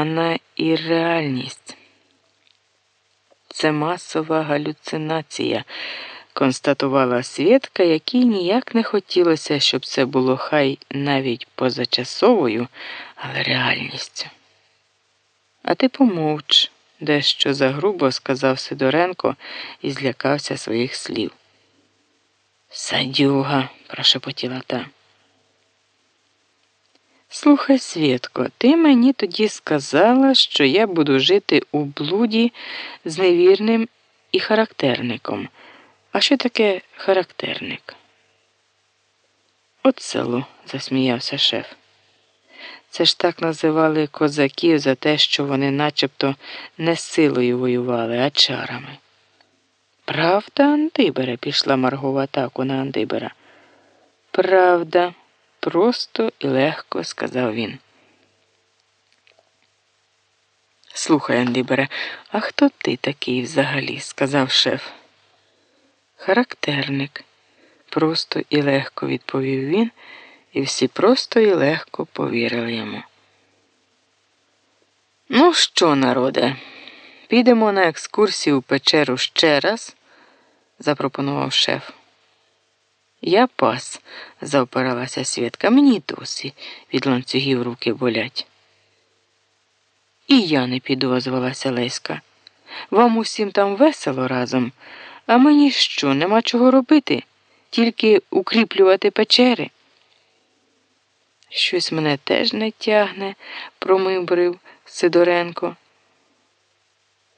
погана і реальність. Це масова галюцинація, констатувала Свідка, якій ніяк не хотілося, щоб це було хай навіть позачасовою, але реальністю. А ти помовч, дещо загрубо сказав Сидоренко і злякався своїх слів. Садюга, прошепотіла та. Слухай, Свідко, ти мені тоді сказала, що я буду жити у блуді з невірним і характерником. А що таке характерник? От село, засміявся шеф. Це ж так називали козаків за те, що вони начебто не силою воювали, а чарами. Правда, Андибере, пішла Марго в атаку на Андибера. Правда, просто і легко, сказав він. Слухай, Андибере, а хто ти такий взагалі? сказав шеф. Характерник, просто і легко відповів він, і всі просто і легко повірили йому. Ну що, народе, підемо на екскурсію в печеру ще раз, запропонував шеф. Я пас, завпиралася Свідка, мені досі від ланцюгів руки болять. І я не піду, озвалася Леська. Вам усім там весело разом, а мені що, нема чого робити, тільки укріплювати печери. Щось мене теж не тягне, промибрив Сидоренко.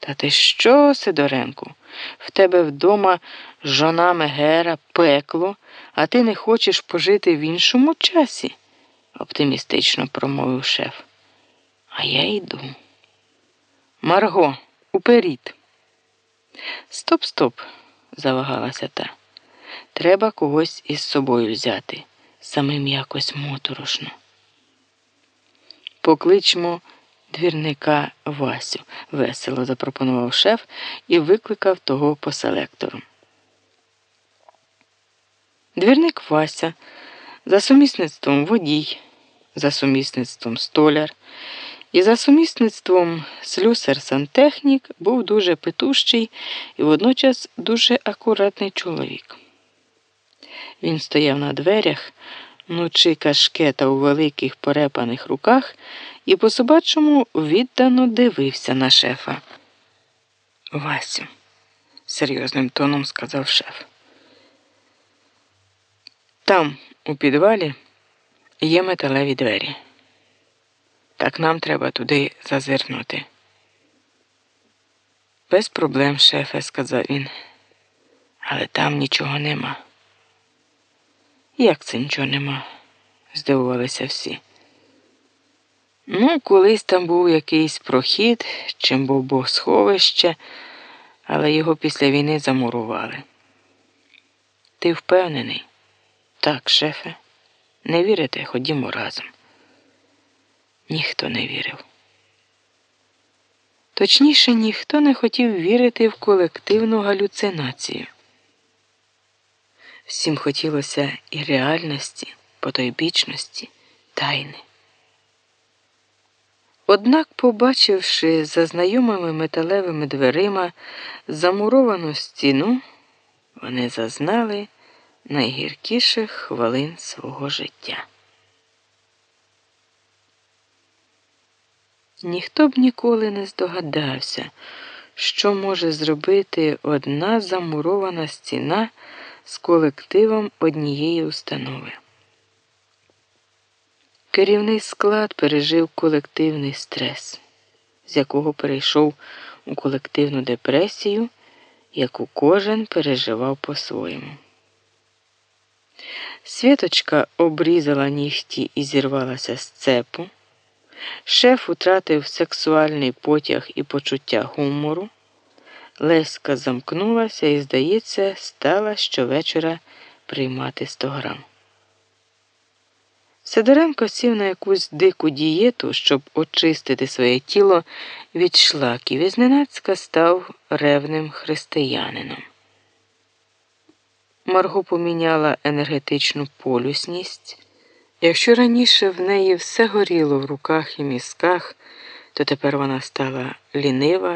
Та ти що, Сидоренку? В тебе вдома жона Мегера, пекло, а ти не хочеш пожити в іншому часі, оптимістично промовив шеф. А я йду. Марго, уперід. Стоп, стоп, завагалася та. Треба когось із собою взяти. Самим якось моторошно. Покличмо двірника Васю, весело запропонував шеф і викликав того по селектору. Двірник Вася, за сумісництвом водій, за сумісництвом столяр і за сумісництвом слюсар сантехнік був дуже петущий і водночас дуже акуратний чоловік. Він стояв на дверях, нучи кашкета у великих порепаних руках і по собачому віддано дивився на шефа. Васю, серйозним тоном сказав шеф. Там, у підвалі, є металеві двері. Так нам треба туди зазирнути. Без проблем, шефе, сказав він, але там нічого нема. Як це нічого нема? здивувалися всі. Ну, колись там був якийсь прохід, чим був богосховище, але його після війни замурували. Ти впевнений? Так, шефе, не вірите, ходімо разом. Ніхто не вірив. Точніше, ніхто не хотів вірити в колективну галюцинацію. Всім хотілося і реальності, потойбічності, тайни. Однак, побачивши за знайомими металевими дверима замуровану стіну, вони зазнали найгіркіших хвилин свого життя. Ніхто б ніколи не здогадався, що може зробити одна замурована стіна з колективом однієї установи. Керівний склад пережив колективний стрес, з якого перейшов у колективну депресію, яку кожен переживав по-своєму. Світочка обрізала нігті і зірвалася з цепу. Шеф втратив сексуальний потяг і почуття гумору. Леська замкнулася і, здається, стала щовечора приймати 100 грам. Сидоренко сів на якусь дику дієту, щоб очистити своє тіло від шлаків і зненацька став ревним християнином. Марго поміняла енергетичну полюсність. Якщо раніше в неї все горіло в руках і мізках, то тепер вона стала лінива